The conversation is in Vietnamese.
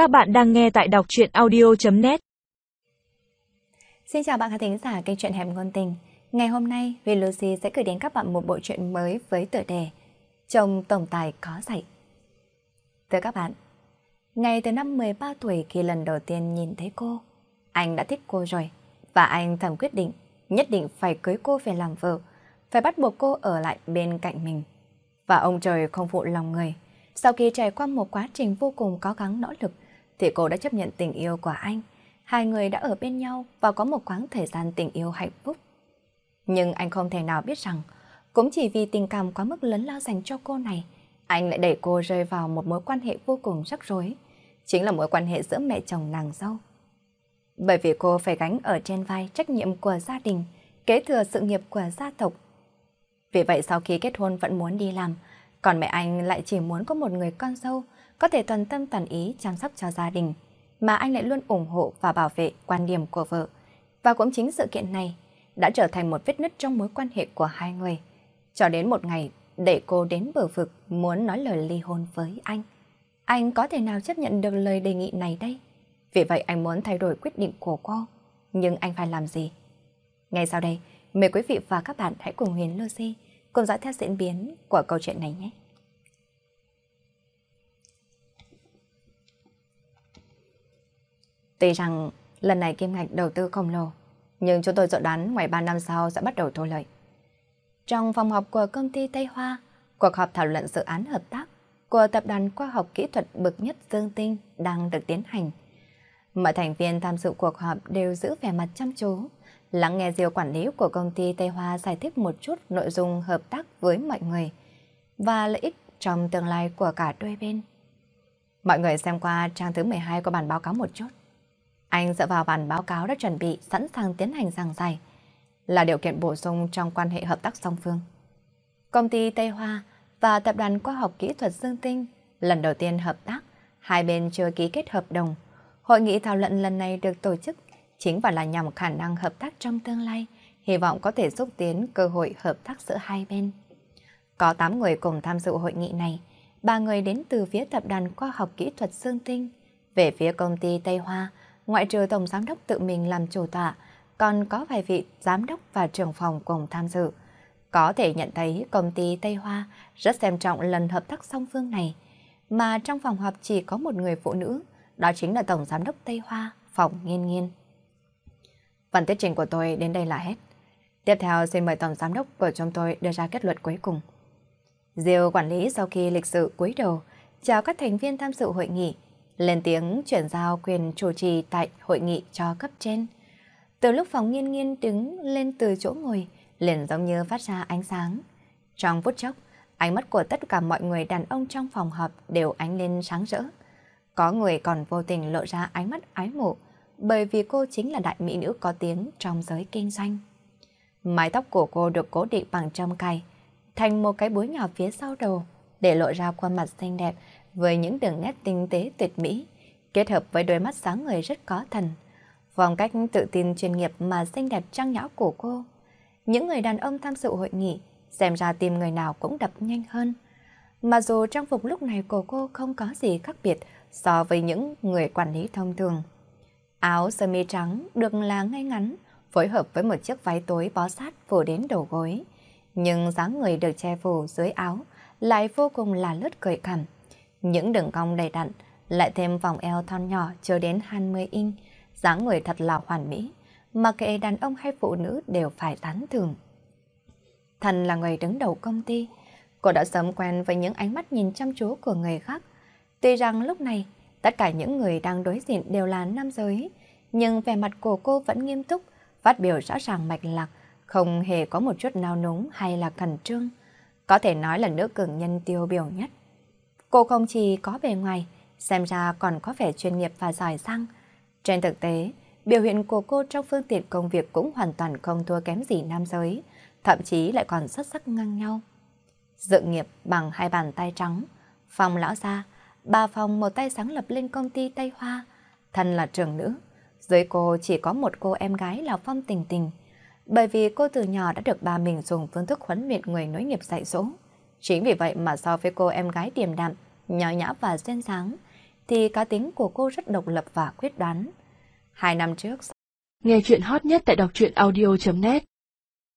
Các bạn đang nghe tại đọc truyện audio.net Xin chào bạn khán thính giả kênh truyện Hẻm Ngôn Tình. Ngày hôm nay, Vì Lucy sẽ gửi đến các bạn một bộ truyện mới với tựa đề Chồng Tổng Tài có dạy. Thưa các bạn, ngày từ năm 13 tuổi khi lần đầu tiên nhìn thấy cô, anh đã thích cô rồi. Và anh thầm quyết định nhất định phải cưới cô về làm vợ, phải bắt buộc cô ở lại bên cạnh mình. Và ông trời không phụ lòng người. Sau khi trải qua một quá trình vô cùng có gắng nỗ lực, thì cô đã chấp nhận tình yêu của anh. Hai người đã ở bên nhau và có một quãng thời gian tình yêu hạnh phúc. Nhưng anh không thể nào biết rằng, cũng chỉ vì tình cảm quá mức lớn lao dành cho cô này, anh lại đẩy cô rơi vào một mối quan hệ vô cùng rắc rối. Chính là mối quan hệ giữa mẹ chồng nàng dâu. Bởi vì cô phải gánh ở trên vai trách nhiệm của gia đình, kế thừa sự nghiệp của gia tộc. Vì vậy sau khi kết hôn vẫn muốn đi làm, còn mẹ anh lại chỉ muốn có một người con dâu, có thể toàn tâm toàn ý chăm sóc cho gia đình, mà anh lại luôn ủng hộ và bảo vệ quan điểm của vợ. Và cũng chính sự kiện này đã trở thành một vết nứt trong mối quan hệ của hai người. Cho đến một ngày để cô đến bờ vực muốn nói lời ly hôn với anh. Anh có thể nào chấp nhận được lời đề nghị này đây? Vì vậy anh muốn thay đổi quyết định của cô. Nhưng anh phải làm gì? Ngay sau đây, mời quý vị và các bạn hãy cùng Huyền Lucy cùng dõi theo diễn biến của câu chuyện này nhé. Tuy rằng lần này kim ngạch đầu tư khổng lồ, nhưng chúng tôi dự đoán ngoài 3 năm sau sẽ bắt đầu thu lợi. Trong phòng họp của công ty Tây Hoa, cuộc họp thảo luận dự án hợp tác của tập đoàn khoa học kỹ thuật bậc nhất Dương Tinh đang được tiến hành. Mọi thành viên tham dự cuộc họp đều giữ vẻ mặt chăm chú, lắng nghe diều quản lý của công ty Tây Hoa giải thích một chút nội dung hợp tác với mọi người và lợi ích trong tương lai của cả đôi bên. Mọi người xem qua trang thứ 12 của bản báo cáo một chút. Anh dựa vào bản báo cáo đã chuẩn bị sẵn sàng tiến hành giảng giải, là điều kiện bổ sung trong quan hệ hợp tác song phương. Công ty Tây Hoa và Tập đoàn Khoa học Kỹ thuật Dương Tinh lần đầu tiên hợp tác, hai bên chưa ký kết hợp đồng. Hội nghị thảo luận lần này được tổ chức chính và là nhằm khả năng hợp tác trong tương lai, hy vọng có thể xúc tiến cơ hội hợp tác giữa hai bên. Có 8 người cùng tham dự hội nghị này, ba người đến từ phía Tập đoàn Khoa học Kỹ thuật Dương Tinh, về phía công ty Tây Hoa, ngoại trừ Tổng Giám đốc tự mình làm chủ tọa, còn có vài vị giám đốc và trưởng phòng cùng tham dự. Có thể nhận thấy công ty Tây Hoa rất xem trọng lần hợp tác song phương này, mà trong phòng họp chỉ có một người phụ nữ, đó chính là Tổng Giám đốc Tây Hoa, Phòng Nghiên Nghiên. Phần tiết trình của tôi đến đây là hết. Tiếp theo xin mời Tổng Giám đốc của chúng tôi đưa ra kết luận cuối cùng. Diêu quản lý sau khi lịch sự cúi đầu, chào các thành viên tham dự hội nghị, lên tiếng chuyển giao quyền chủ trì tại hội nghị cho cấp trên. Từ lúc phòng nghiên nghiên đứng lên từ chỗ ngồi, liền giống như phát ra ánh sáng. Trong phút chốc, ánh mắt của tất cả mọi người đàn ông trong phòng họp đều ánh lên sáng rỡ. Có người còn vô tình lộ ra ánh mắt ái mộ, bởi vì cô chính là đại mỹ nữ có tiếng trong giới kinh doanh. Mái tóc của cô được cố định bằng trâm cài, thành một cái búi nhỏ phía sau đầu, để lộ ra khuôn mặt xinh đẹp với những đường nét tinh tế tuyệt mỹ, kết hợp với đôi mắt sáng người rất có thần. Phong cách tự tin chuyên nghiệp mà xinh đẹp trang nhã của cô. Những người đàn ông tham dự hội nghị, xem ra tìm người nào cũng đập nhanh hơn. Mà dù trang phục lúc này của cô không có gì khác biệt so với những người quản lý thông thường. Áo sơ mi trắng được là ngay ngắn, phối hợp với một chiếc váy tối bó sát phủ đến đầu gối. Nhưng dáng người được che phủ dưới áo lại vô cùng là lướt cười cảm. Những đường cong đầy đặn, lại thêm vòng eo thon nhỏ chưa đến 20 inch, dáng người thật là hoàn mỹ, mà kệ đàn ông hay phụ nữ đều phải tán thưởng. Thần là người đứng đầu công ty, cô đã sớm quen với những ánh mắt nhìn chăm chú của người khác. Tuy rằng lúc này, tất cả những người đang đối diện đều là nam giới, nhưng vẻ mặt của cô vẫn nghiêm túc, phát biểu rõ ràng mạch lạc, không hề có một chút nào núng hay là khẩn trương. Có thể nói là nữ cường nhân tiêu biểu nhất. Cô không chỉ có bề ngoài, xem ra còn có vẻ chuyên nghiệp và giỏi giang. Trên thực tế, biểu hiện của cô trong phương tiện công việc cũng hoàn toàn không thua kém gì nam giới, thậm chí lại còn xuất sắc ngang nhau. Dự nghiệp bằng hai bàn tay trắng, phòng lão gia, bà phòng một tay sáng lập lên công ty Tây Hoa, thân là trưởng nữ. Dưới cô chỉ có một cô em gái là Phong Tình Tình, bởi vì cô từ nhỏ đã được ba mình dùng phương thức huấn luyện người nối nghiệp dạy dỗ. Chính vì vậy mà so với cô em gái điềm đạm, nhỏ nhã và duyên dáng, thì cá tính của cô rất độc lập và quyết đoán. Hai năm trước... Nghe chuyện hot nhất tại đọc truyện audio.net